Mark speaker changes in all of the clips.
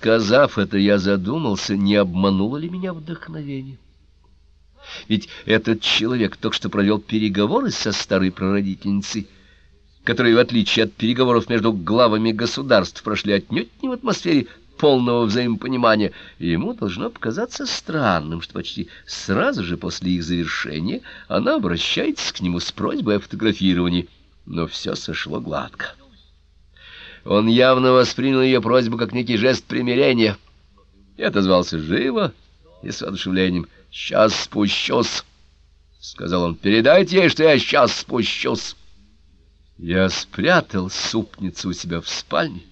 Speaker 1: Сказав это, я задумался, не обмануло ли меня вдохновение. Ведь этот человек только что провел переговоры со старой прародительницей, которые, в отличие от переговоров между главами государств, прошли отнюдь не в атмосфере полного взаимопонимания, и ему должно показаться странным, что почти сразу же после их завершения она обращается к нему с просьбой о фотографировании, но все сошло гладко. Он явно воспринял ее просьбу как некий жест примирения и отозвался живо и с воодушевлением. «Сейчас спущусь», — сказал он. «Передайте ей, что я сейчас спущусь». Я спрятал супницу у себя в спальне,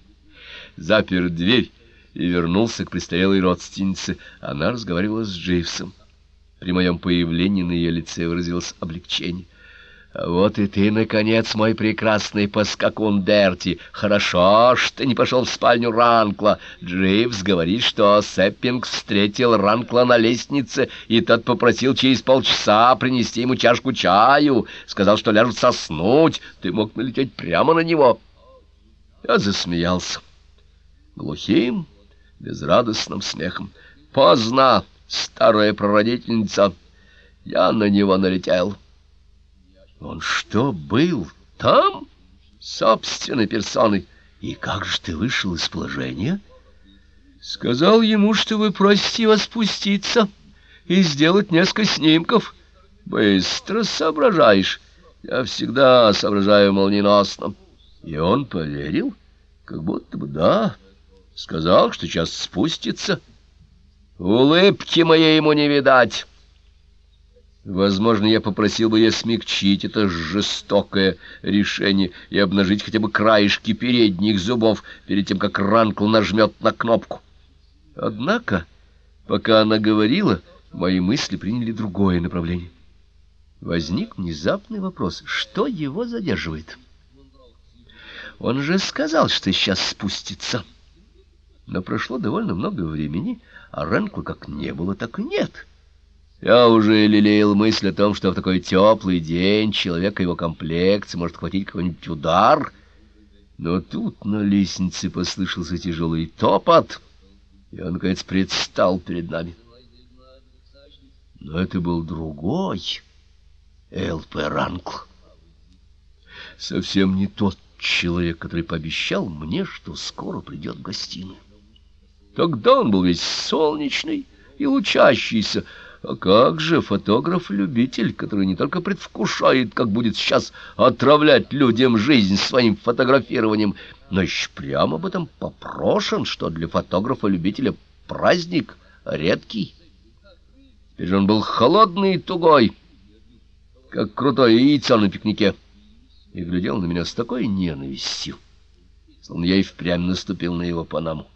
Speaker 1: запер дверь и вернулся к престарелой родственнице. Она разговаривала с Дживсом. При моем появлении на ее лице выразилось облегчение — «Вот и ты, наконец, мой прекрасный поскакун Дерти. Хорошо, что не пошел в спальню Ранкла. Дживс говорит, что Сеппинг встретил Ранкла на лестнице, и тот попросил через полчаса принести ему чашку чаю. Сказал, что ляжет соснуть. Ты мог налететь прямо на него». Я засмеялся. Глухим, безрадостным смехом. «Поздно, старая прародительница. Я на него налетел». Он что, был там? Собственной персоной. И как же ты вышел из положения? Сказал ему, что вы просите его спуститься и сделать несколько снимков. Быстро соображаешь. Я всегда соображаю молниеносно. И он поверил, как будто бы да. Сказал, что сейчас спустится. Улыбки моей ему не видать. Возможно, я попросил бы ее смягчить это жестокое решение и обнажить хотя бы краешки передних зубов перед тем, как Ранкл нажмет на кнопку. Однако, пока она говорила, мои мысли приняли другое направление. Возник внезапный вопрос, что его задерживает? Он же сказал, что сейчас спустится. Но прошло довольно много времени, а Ранкла как не было, так и нет. Я уже лелеял мысль о том, что в такой теплый день человека его комплекции может хватить какой-нибудь удар. Но тут на лестнице послышался тяжелый топот, и он, наконец, предстал перед нами. Но это был другой Л.П. Ранкл. Совсем не тот человек, который пообещал мне, что скоро придет в гостиную. Тогда он был весь солнечный и лучащийся, а как же фотограф-любитель, который не только предвкушает, как будет сейчас отравлять людям жизнь своим фотографированием, но еще прямо об этом попрошен, что для фотографа-любителя праздник редкий. Теперь же он был холодный и тугой, как крутое яйцо на пикнике, и глядел на меня с такой ненавистью, словно я и впрямь наступил на его панаму.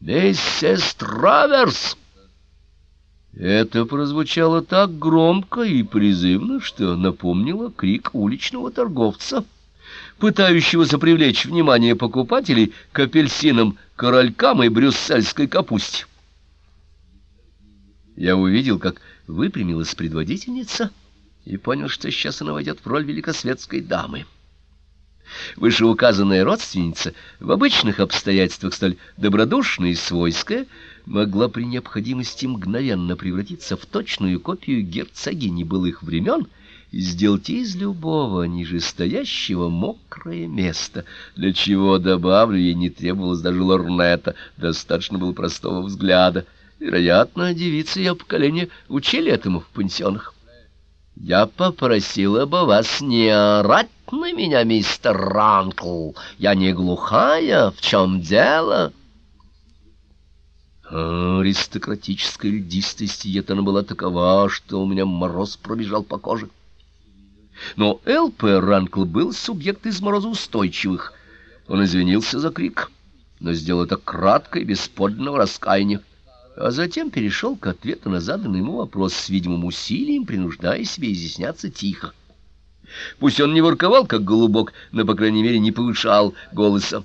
Speaker 1: «Миссис Траверс!» Это прозвучало так громко и призывно, что напомнило крик уличного торговца, пытающегося привлечь внимание покупателей к апельсинам, королькам и брюссельской капусте. Я увидел, как выпрямилась предводительница, и понял, что сейчас она войдет в роль великосветской дамы. Вышеуказанная родственница, в обычных обстоятельствах столь добродушная и свойская, могла при необходимости мгновенно превратиться в точную копию герцогини былых времен и сделать из любого нижестоящего мокрое место, для чего, добавлю, ей не требовалось даже лорнета, достаточно было простого взгляда. Вероятно, девицы ее поколения учили этому в пансионах. «Я попросила бы вас не орать на меня, мистер Ранкл. Я не глухая. В чем дело?» Аристократическая льдистость Етана была такова, что у меня мороз пробежал по коже. Но Л.П. Ранкл был субъект из морозоустойчивых. Он извинился за крик, но сделал это кратко и без подлинного раскаяния, а затем перешел к ответу на заданный ему вопрос с видимым усилием, принуждая себя изъясняться тихо. Пусть он не ворковал, как голубок, но, по крайней мере, не повышал голоса.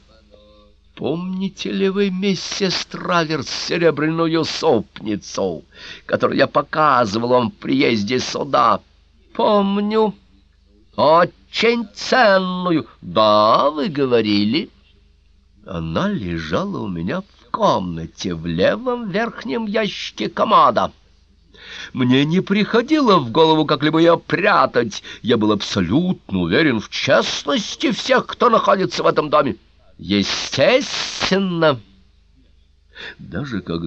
Speaker 1: Помните ли вы, миссис Траверс, серебряную сопницу, которую я показывал вам в приезде сюда? Помню. Очень ценную. Да, вы говорили. Она лежала у меня в комнате в левом верхнем ящике комода. Мне не приходило в голову как-либо ее прятать. Я был абсолютно уверен в честности всех, кто находится в этом доме. Естественно. Даже когда